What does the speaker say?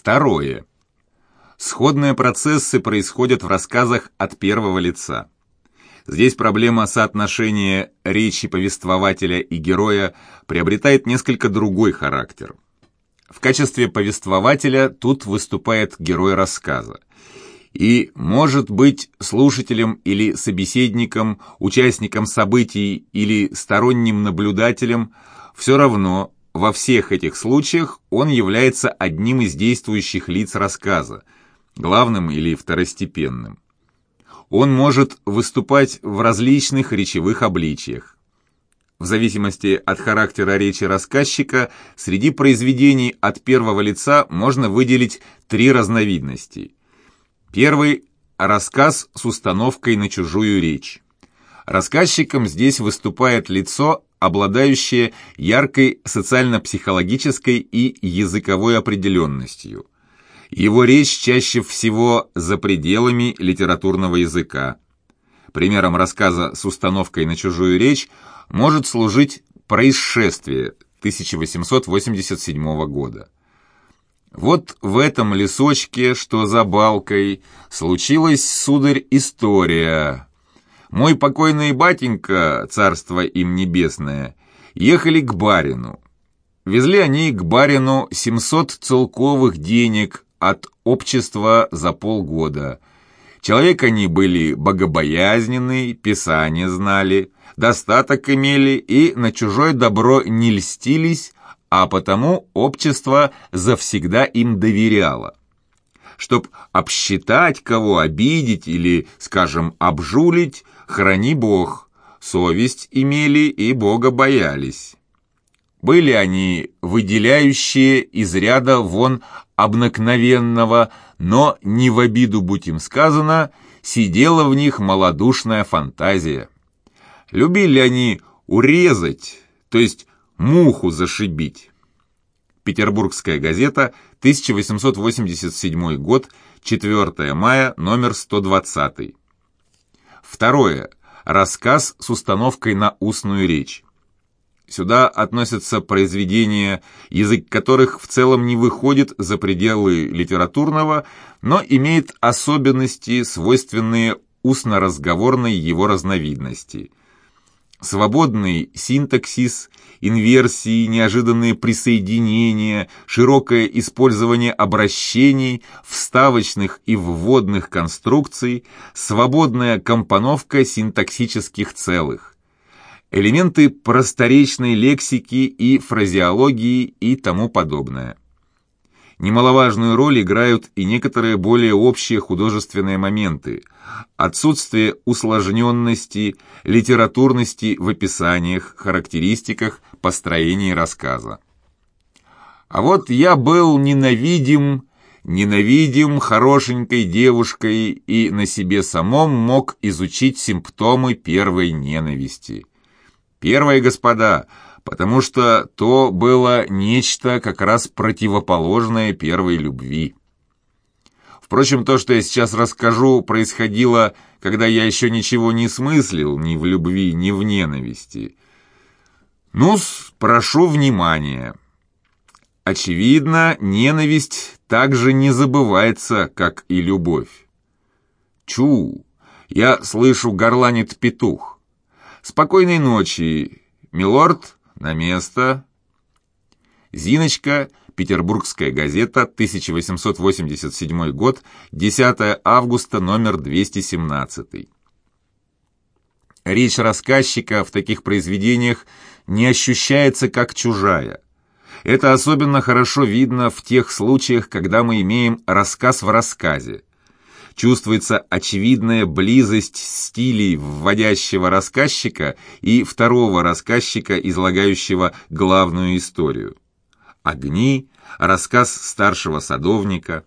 Второе. Сходные процессы происходят в рассказах от первого лица. Здесь проблема соотношения речи повествователя и героя приобретает несколько другой характер. В качестве повествователя тут выступает герой рассказа. И может быть слушателем или собеседником, участником событий или сторонним наблюдателем, все равно во всех этих случаях он является одним из действующих лиц рассказа, главным или второстепенным. Он может выступать в различных речевых обличиях. В зависимости от характера речи рассказчика, среди произведений от первого лица можно выделить три разновидности. Первый – рассказ с установкой на чужую речь. Рассказчиком здесь выступает лицо, обладающее яркой социально-психологической и языковой определенностью. Его речь чаще всего за пределами литературного языка. Примером рассказа с установкой на чужую речь может служить «Происшествие» 1887 года. Вот в этом лесочке, что за балкой, случилась, сударь, история. Мой покойный батенька, царство им небесное, ехали к барину. Везли они к барину 700 целковых денег от общества за полгода. Человек они были богобоязненный, писание знали, достаток имели и на чужое добро не льстились, а потому общество завсегда им доверяло. Чтоб обсчитать кого, обидеть или, скажем, обжулить, храни Бог, совесть имели и Бога боялись. Были они выделяющие из ряда вон обыкновенного, но не в обиду, будь им сказано, сидела в них малодушная фантазия. Любили они урезать, то есть муху зашибить. Петербургская газета, 1887 год, 4 мая, номер 120. Второе. Рассказ с установкой на устную речь. Сюда относятся произведения, язык которых в целом не выходит за пределы литературного, но имеет особенности, свойственные устно-разговорной его разновидности. Свободный синтаксис, инверсии, неожиданные присоединения, широкое использование обращений, вставочных и вводных конструкций, свободная компоновка синтаксических целых элементы просторечной лексики и фразеологии и тому подобное. Немаловажную роль играют и некоторые более общие художественные моменты, отсутствие усложненности, литературности в описаниях, характеристиках, построении рассказа. А вот я был ненавидим, ненавидим хорошенькой девушкой и на себе самом мог изучить симптомы первой ненависти. Первое, господа, потому что то было нечто как раз противоположное первой любви. Впрочем, то, что я сейчас расскажу, происходило, когда я еще ничего не смыслил ни в любви, ни в ненависти. ну прошу внимания. Очевидно, ненависть также не забывается, как и любовь. Чу, я слышу, горланит петух. Спокойной ночи, милорд, на место. Зиночка, Петербургская газета, 1887 год, 10 августа, номер 217. Речь рассказчика в таких произведениях не ощущается как чужая. Это особенно хорошо видно в тех случаях, когда мы имеем рассказ в рассказе чувствуется очевидная близость стилей вводящего рассказчика и второго рассказчика, излагающего главную историю. «Огни», рассказ старшего садовника,